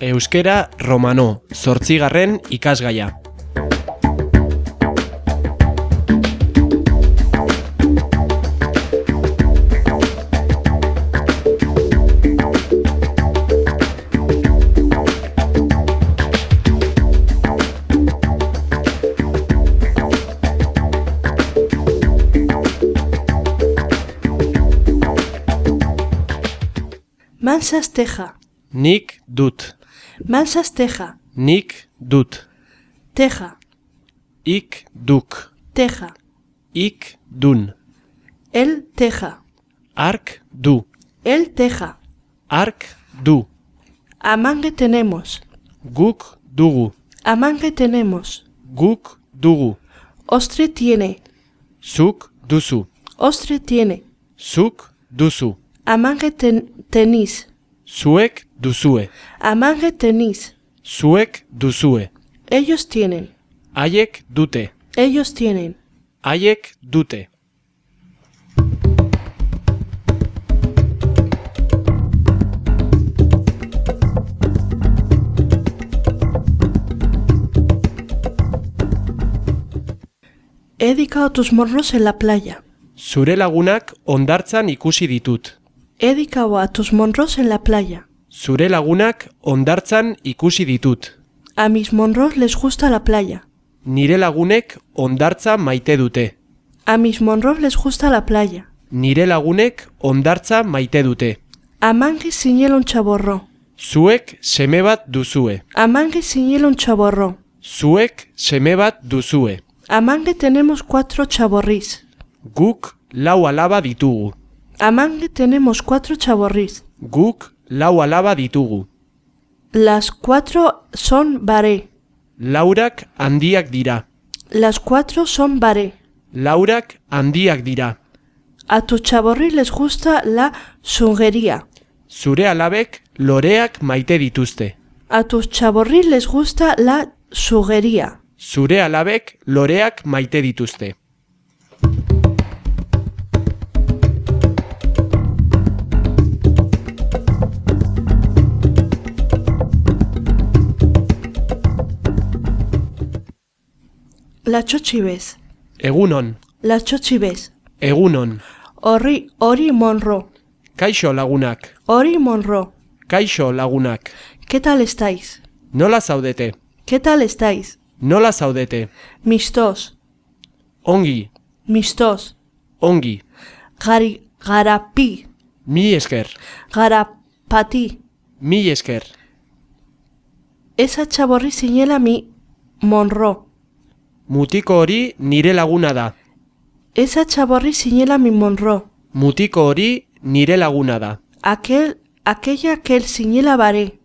Euskera romano, zortzigarren ikasgaia. Mansas teja, Nik dut, mansas teja, nik dut, teja, ik duk, teja, ik dun, él teja, ark du, él teja, ark du, amangue tenemos, guk dugu, amangue tenemos, guk dugu, ostre tiene, zuk duzu, ostre tiene, zuk duzu, amangue ten, tenis, zuek duzue, amangue tenis, zuek duzue, ellos tienen, haiek dute, ellos tienen, haiek dute. he dedicado tus morros en la playa, Zure lagunak ondartzan ikusi ditut. He dedicado a tus monros en la playa, Zure lagunak ondartzan ikusi ditut. a mis monros les gusta la playa, Nire lagunek ondartza maite dute. a mis monros les gusta la playa, Nire lagunek ondartza maite dute. amangue siñelo un chaborro, Zuek seme bat duzue. amangue siñelo un chaborro, Zuek seme bat duzue. amangue tenemos cuatro chaborrís, Guk lau alaba ditugu. Amangue tenemos cuatro chaborrís, Guk lau alaba ditugu. las cuatro son baré, Laurak handiak dira. las cuatro son baré, Laurak handiak dira. a tu chaborrí les gusta la sunguería, Zure alabek loreak maite dituzte. a tus chaborrí les gusta la suguería. Zure alabek loreak maite dituzte. La chochibes, Egunon, la chochibes, egunon. ori, ori monro, Kaixo lagunak, ori monro, kaixo lagunak. ¿qué tal estáis? Nola zaudete? ¿Qué tal estáis? Nola zaudete? Mistos, Ongi, mistos, ongi. gari, garapi, Mi esker, garapati. mi esker. Esa chaborri señala mi monro. Mutiko hori nire laguna da. Esa chaborri señala mi monro. Mutiko hori nire laguna da. Aquel, aquella aquel señala baré.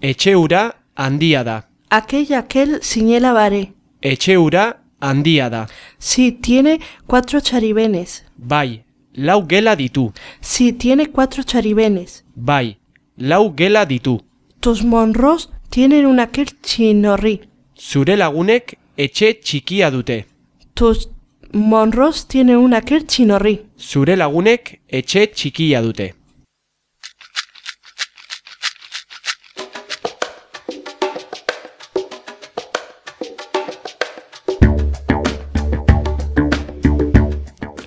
Etxe ura handia da. Aquella aquel señala baré. Etxe ura handia da. Sí, tiene cuatro charibenes. Bai, lau gela ditu. Sí, tiene cuatro charibenes. Bai, lau gela ditu. Tus monros tienen un aquel chinorri. Zure lagunek etxe txikia dute. Tus monros tienen un aquel chinorri. Zure lagunek etxe txikia dute.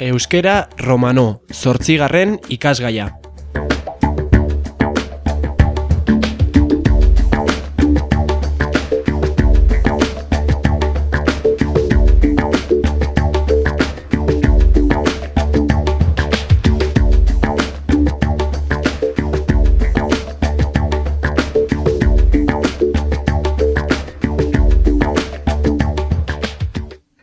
Euskera romano, zortzigarren ikasgaia.